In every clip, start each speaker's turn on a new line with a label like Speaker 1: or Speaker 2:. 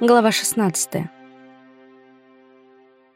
Speaker 1: Глава 16.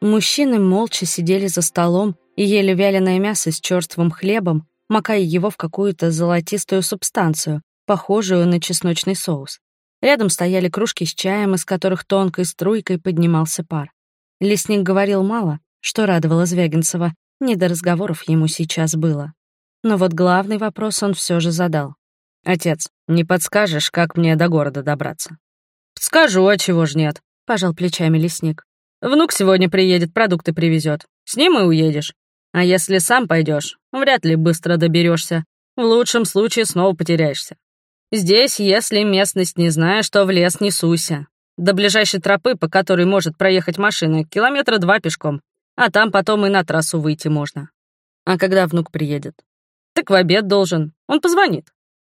Speaker 1: Мужчины молча сидели за столом и ели вяленое мясо с черствым хлебом, макая его в какую-то золотистую субстанцию, похожую на чесночный соус. Рядом стояли кружки с чаем, из которых тонкой струйкой поднимался пар. Лесник говорил мало, что радовало Звягинцева, не до разговоров ему сейчас было. Но вот главный вопрос он все же задал. «Отец, не подскажешь, как мне до города добраться?» «Скажу, а чего ж нет», — пожал плечами лесник. «Внук сегодня приедет, продукты привезет. С ним и уедешь. А если сам пойдешь, вряд ли быстро доберешься. В лучшем случае снова потеряешься. Здесь, если местность не знаешь, то в лес не суйся. До ближайшей тропы, по которой может проехать машина, километра два пешком. А там потом и на трассу выйти можно. А когда внук приедет? Так в обед должен. Он позвонит.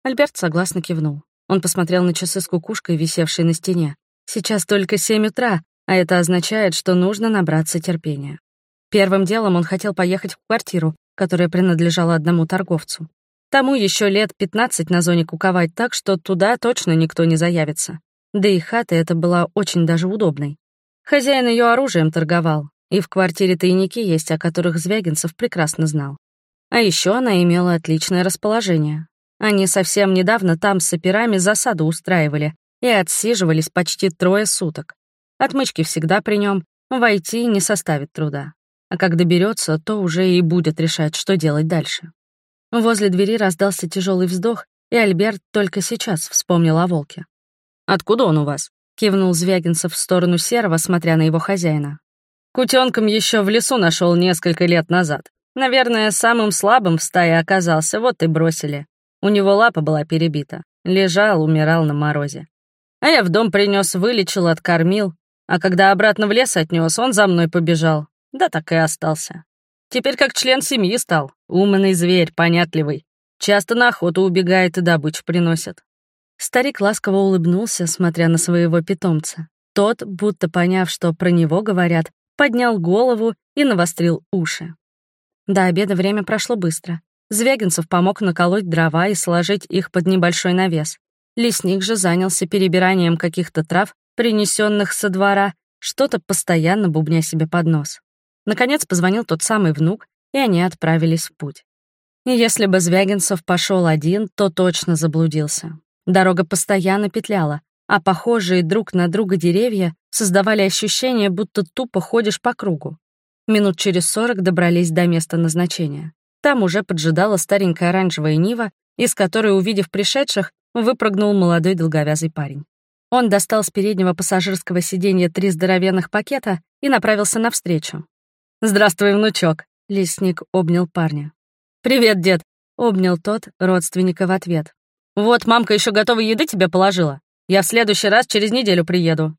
Speaker 1: Альберт согласно кивнул. Он посмотрел на часы с кукушкой, висевшей на стене. Сейчас только семь утра, а это означает, что нужно набраться терпения. Первым делом он хотел поехать в квартиру, которая принадлежала одному торговцу. Тому еще лет 15 на зоне куковать так, что туда точно никто не заявится. Да и хата эта была очень даже удобной. Хозяин ее оружием торговал, и в квартире тайники есть, о которых Звягинцев прекрасно знал. А еще она имела отличное расположение. Они совсем недавно там с операми засаду устраивали и отсиживались почти трое суток. Отмычки всегда при нем, войти не составит труда. А как доберется, то уже и будет решать, что делать дальше. Возле двери раздался тяжелый вздох, и Альберт только сейчас вспомнил о волке. «Откуда он у вас?» — кивнул Звягинцев в сторону Серого, смотря на его хозяина. «Кутенком еще в лесу нашел несколько лет назад. Наверное, самым слабым в стае оказался, вот и бросили. У него лапа была перебита. Лежал, умирал на морозе. А я в дом принес, вылечил, откормил. А когда обратно в лес отнес, он за мной побежал. Да так и остался. Теперь как член семьи стал. Умный зверь, понятливый. Часто на охоту убегает и добычу приносит. Старик ласково улыбнулся, смотря на своего питомца. Тот, будто поняв, что про него говорят, поднял голову и навострил уши. До обеда время прошло быстро. Звягинцев помог наколоть дрова и сложить их под небольшой навес. Лесник же занялся перебиранием каких-то трав, принесенных со двора, что-то постоянно бубня себе под нос. Наконец позвонил тот самый внук, и они отправились в путь. если бы Звягинцев пошел один, то точно заблудился. Дорога постоянно петляла, а похожие друг на друга деревья создавали ощущение, будто тупо ходишь по кругу. Минут через сорок добрались до места назначения. Там уже поджидала старенькая оранжевая Нива, из которой, увидев пришедших, выпрыгнул молодой долговязый парень. Он достал с переднего пассажирского сиденья три здоровенных пакета и направился навстречу. «Здравствуй, внучок!» — лесник обнял парня. «Привет, дед!» — обнял тот родственника в ответ. «Вот мамка еще готовой еды тебе положила. Я в следующий раз через неделю приеду».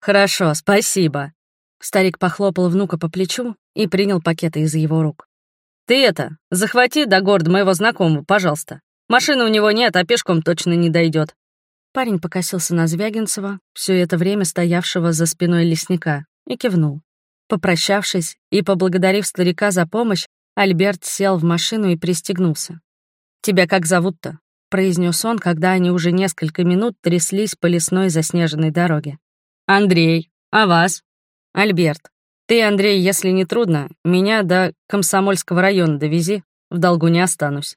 Speaker 1: «Хорошо, спасибо». Старик похлопал внука по плечу и принял пакеты из его рук. «Ты это, захвати до города моего знакомого, пожалуйста. Машины у него нет, а пешком точно не дойдет. Парень покосился на Звягинцева, все это время стоявшего за спиной лесника, и кивнул. Попрощавшись и поблагодарив старика за помощь, Альберт сел в машину и пристегнулся. «Тебя как зовут-то?» — произнес он, когда они уже несколько минут тряслись по лесной заснеженной дороге. «Андрей. А вас?» «Альберт. Ты, Андрей, если не трудно, меня до Комсомольского района довези, в долгу не останусь».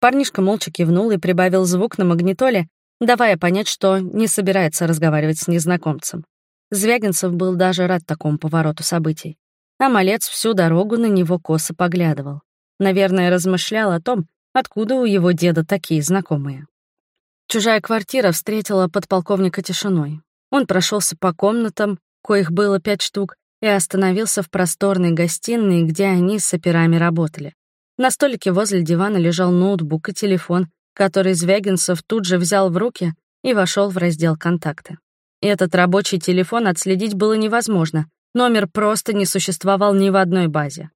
Speaker 1: Парнишка молча кивнул и прибавил звук на магнитоле, давая понять, что не собирается разговаривать с незнакомцем. Звягинцев был даже рад такому повороту событий. А малец всю дорогу на него косо поглядывал. Наверное, размышлял о том, откуда у его деда такие знакомые. Чужая квартира встретила подполковника тишиной. Он прошелся по комнатам, коих было пять штук, и остановился в просторной гостиной, где они с операми работали. На столике возле дивана лежал ноутбук и телефон, который Звягинцев тут же взял в руки и вошел в раздел «Контакты». Этот рабочий телефон отследить было невозможно, номер просто не существовал ни в одной базе.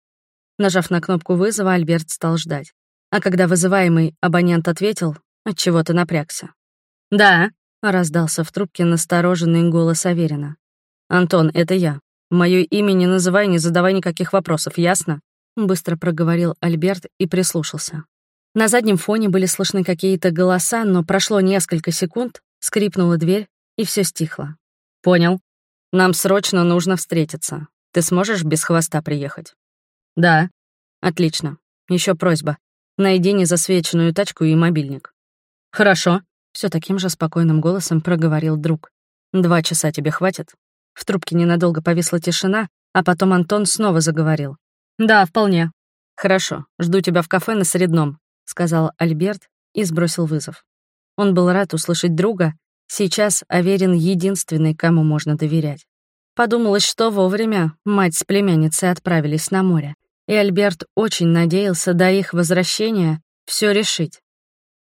Speaker 1: Нажав на кнопку вызова, Альберт стал ждать. А когда вызываемый абонент ответил, от чего то напрягся. «Да», — раздался в трубке настороженный голос Аверина. «Антон, это я. Моё имя не называй, не задавай никаких вопросов, ясно?» Быстро проговорил Альберт и прислушался. На заднем фоне были слышны какие-то голоса, но прошло несколько секунд, скрипнула дверь, и все стихло. Понял. Нам срочно нужно встретиться. Ты сможешь без хвоста приехать? Да. Отлично. Еще просьба. Найди незасвеченную тачку и мобильник. Хорошо. Все таким же спокойным голосом проговорил друг. Два часа тебе хватит? В трубке ненадолго повисла тишина, а потом Антон снова заговорил. Да, вполне. Хорошо, жду тебя в кафе на Средном, сказал Альберт и сбросил вызов. Он был рад услышать друга. Сейчас Аверин единственный, кому можно доверять. Подумалось, что вовремя мать с племянницей отправились на море, и Альберт очень надеялся до их возвращения все решить.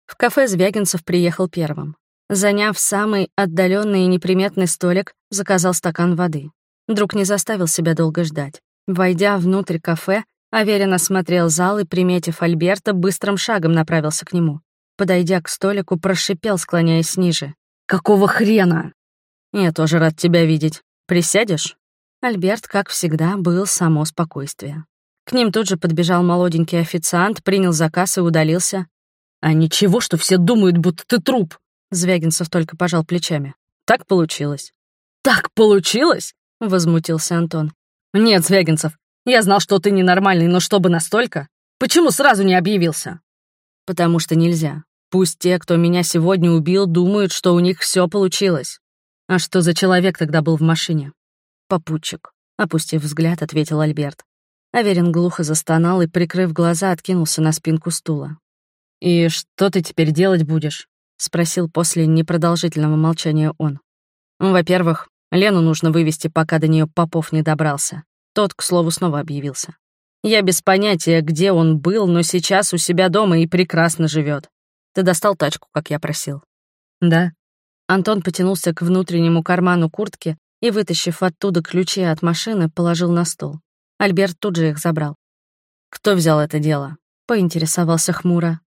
Speaker 1: В кафе Звягинцев приехал первым. Заняв самый отдаленный и неприметный столик, заказал стакан воды. Друг не заставил себя долго ждать. Войдя внутрь кафе, Аверин осмотрел зал и, приметив Альберта, быстрым шагом направился к нему. Подойдя к столику, прошипел, склоняясь ниже. «Какого хрена?» «Я тоже рад тебя видеть. Присядешь?» Альберт, как всегда, был само спокойствие. К ним тут же подбежал молоденький официант, принял заказ и удалился. «А ничего, что все думают, будто ты труп!» Звягинцев только пожал плечами. «Так получилось». «Так получилось?» — возмутился Антон. «Нет, Звягинцев, я знал, что ты ненормальный, но чтобы настолько? Почему сразу не объявился?» «Потому что нельзя. Пусть те, кто меня сегодня убил, думают, что у них все получилось. «А что за человек тогда был в машине?» «Попутчик», — опустив взгляд, ответил Альберт. Аверин глухо застонал и, прикрыв глаза, откинулся на спинку стула. «И что ты теперь делать будешь?» — спросил после непродолжительного молчания он. «Во-первых, Лену нужно вывести, пока до нее Попов не добрался. Тот, к слову, снова объявился. Я без понятия, где он был, но сейчас у себя дома и прекрасно живет. Ты достал тачку, как я просил?» «Да», Антон потянулся к внутреннему карману куртки и, вытащив оттуда ключи от машины, положил на стол. Альберт тут же их забрал. «Кто взял это дело?» — поинтересовался хмуро.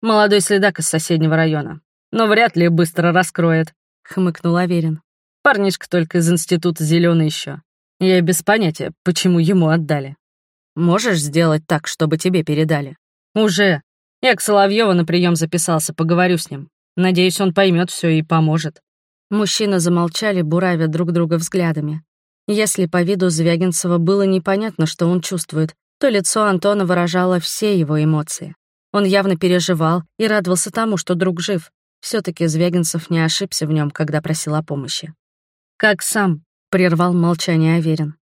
Speaker 1: «Молодой следак из соседнего района. Но вряд ли быстро раскроет», — хмыкнул Аверин. «Парнишка только из института зеленый еще. Я без понятия, почему ему отдали. Можешь сделать так, чтобы тебе передали?» «Уже. Я к Соловьеву на прием записался, поговорю с ним. Надеюсь, он поймет все и поможет». Мужчины замолчали, буравя друг друга взглядами. Если по виду Звягинцева было непонятно, что он чувствует, то лицо Антона выражало все его эмоции. Он явно переживал и радовался тому, что друг жив. Все таки Звягинцев не ошибся в нем, когда просил о помощи. «Как сам?» — прервал молчание Аверин.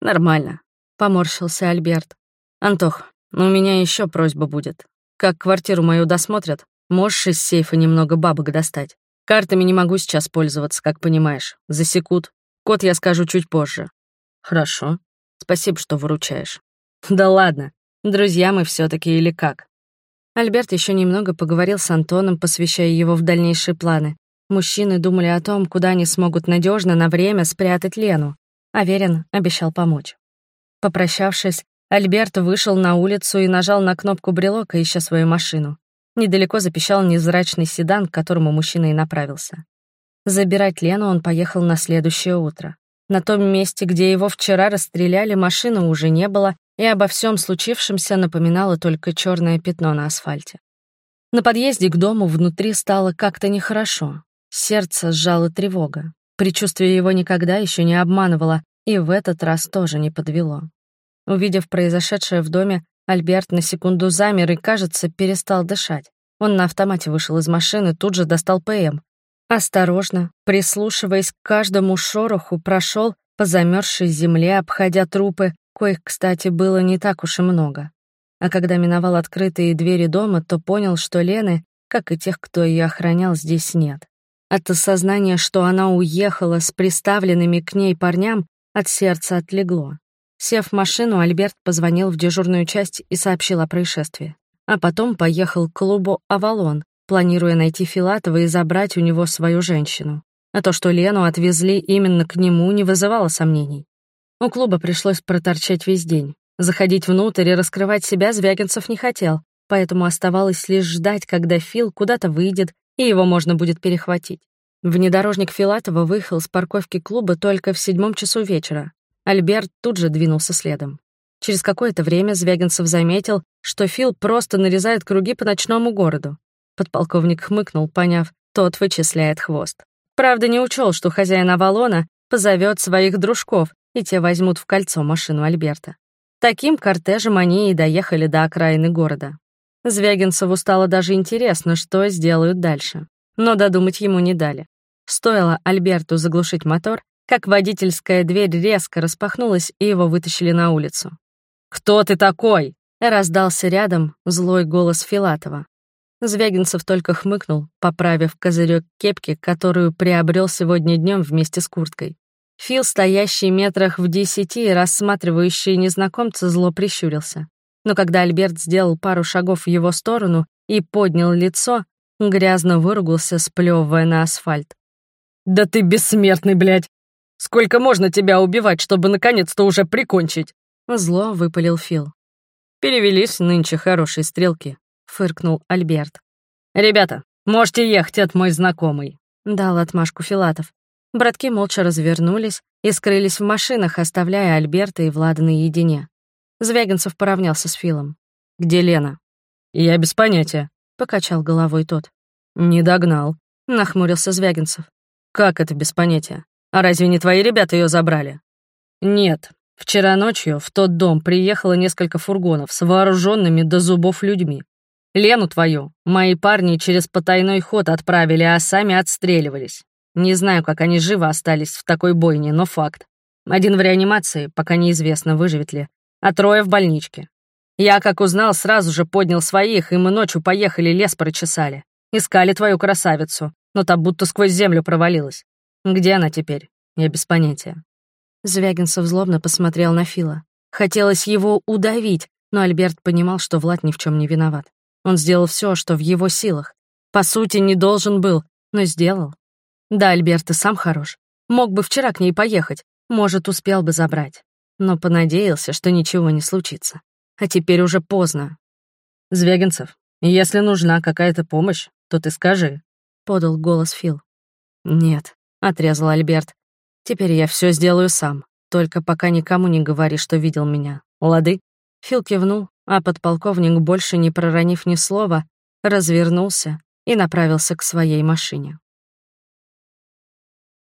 Speaker 1: «Нормально», — поморщился Альберт. «Антох, у меня еще просьба будет. Как квартиру мою досмотрят, Можешь из сейфа немного бабок достать. Картами не могу сейчас пользоваться, как понимаешь. Засекут. Код я скажу чуть позже. Хорошо. Спасибо, что выручаешь. Да ладно. Друзья мы все таки или как? Альберт еще немного поговорил с Антоном, посвящая его в дальнейшие планы. Мужчины думали о том, куда они смогут надежно на время спрятать Лену. Аверин обещал помочь. Попрощавшись, Альберт вышел на улицу и нажал на кнопку брелока, ища свою машину. Недалеко запищал невзрачный седан, к которому мужчина и направился. Забирать Лену он поехал на следующее утро. На том месте, где его вчера расстреляли, машины уже не было, и обо всем случившемся напоминало только черное пятно на асфальте. На подъезде к дому внутри стало как-то нехорошо. Сердце сжало тревога. Предчувствие его никогда еще не обманывало, и в этот раз тоже не подвело. Увидев произошедшее в доме, Альберт на секунду замер и, кажется, перестал дышать. Он на автомате вышел из машины, тут же достал ПМ. Осторожно, прислушиваясь к каждому шороху, прошел по замерзшей земле, обходя трупы, коих, кстати, было не так уж и много. А когда миновал открытые двери дома, то понял, что Лены, как и тех, кто ее охранял, здесь нет. От осознания, что она уехала с приставленными к ней парням, от сердца отлегло. Сев в машину, Альберт позвонил в дежурную часть и сообщил о происшествии. А потом поехал к клубу «Авалон», планируя найти Филатова и забрать у него свою женщину. А то, что Лену отвезли именно к нему, не вызывало сомнений. У клуба пришлось проторчать весь день. Заходить внутрь и раскрывать себя Звягинцев не хотел, поэтому оставалось лишь ждать, когда Фил куда-то выйдет, и его можно будет перехватить. Внедорожник Филатова выехал с парковки клуба только в седьмом часу вечера, Альберт тут же двинулся следом. Через какое-то время Звягинцев заметил, что Фил просто нарезает круги по ночному городу. Подполковник хмыкнул, поняв, тот вычисляет хвост. Правда, не учел, что хозяин Авалона позовет своих дружков, и те возьмут в кольцо машину Альберта. Таким кортежем они и доехали до окраины города. Звягинцеву стало даже интересно, что сделают дальше. Но додумать ему не дали. Стоило Альберту заглушить мотор, как водительская дверь резко распахнулась, и его вытащили на улицу. «Кто ты такой?» — раздался рядом злой голос Филатова. Звягинцев только хмыкнул, поправив козырек кепки, которую приобрел сегодня днем вместе с курткой. Фил, стоящий метрах в десяти и рассматривающий незнакомца, зло прищурился. Но когда Альберт сделал пару шагов в его сторону и поднял лицо, грязно выругался, сплевывая на асфальт. «Да ты бессмертный, блядь! Сколько можно тебя убивать, чтобы наконец-то уже прикончить?» Зло выпалил Фил. «Перевелись нынче хорошие стрелки», — фыркнул Альберт. «Ребята, можете ехать от мой знакомый», — дал отмашку Филатов. Братки молча развернулись и скрылись в машинах, оставляя Альберта и Влада наедине. Звягинцев поравнялся с Филом. «Где Лена?» «Я без понятия», — покачал головой тот. «Не догнал», — нахмурился Звягинцев. «Как это без понятия? А разве не твои ребята ее забрали?» «Нет. Вчера ночью в тот дом приехало несколько фургонов с вооруженными до зубов людьми. Лену твою мои парни через потайной ход отправили, а сами отстреливались. Не знаю, как они живы остались в такой бойне, но факт. Один в реанимации, пока неизвестно, выживет ли, а трое в больничке. Я, как узнал, сразу же поднял своих, и мы ночью поехали, лес прочесали. Искали твою красавицу, но та будто сквозь землю провалилась. Где она теперь? Я без понятия. Звягинцев злобно посмотрел на Фила. Хотелось его удавить, но Альберт понимал, что Влад ни в чем не виноват. Он сделал все, что в его силах. По сути, не должен был, но сделал. Да, Альберт и сам хорош. Мог бы вчера к ней поехать, может, успел бы забрать. Но понадеялся, что ничего не случится. А теперь уже поздно. «Звягинцев, если нужна какая-то помощь, то ты скажи», — подал голос Фил. «Нет», — отрезал Альберт. «Теперь я все сделаю сам. Только пока никому не говори, что видел меня. Лады?» Фил кивнул, а подполковник, больше не проронив ни слова, развернулся и направился к своей машине.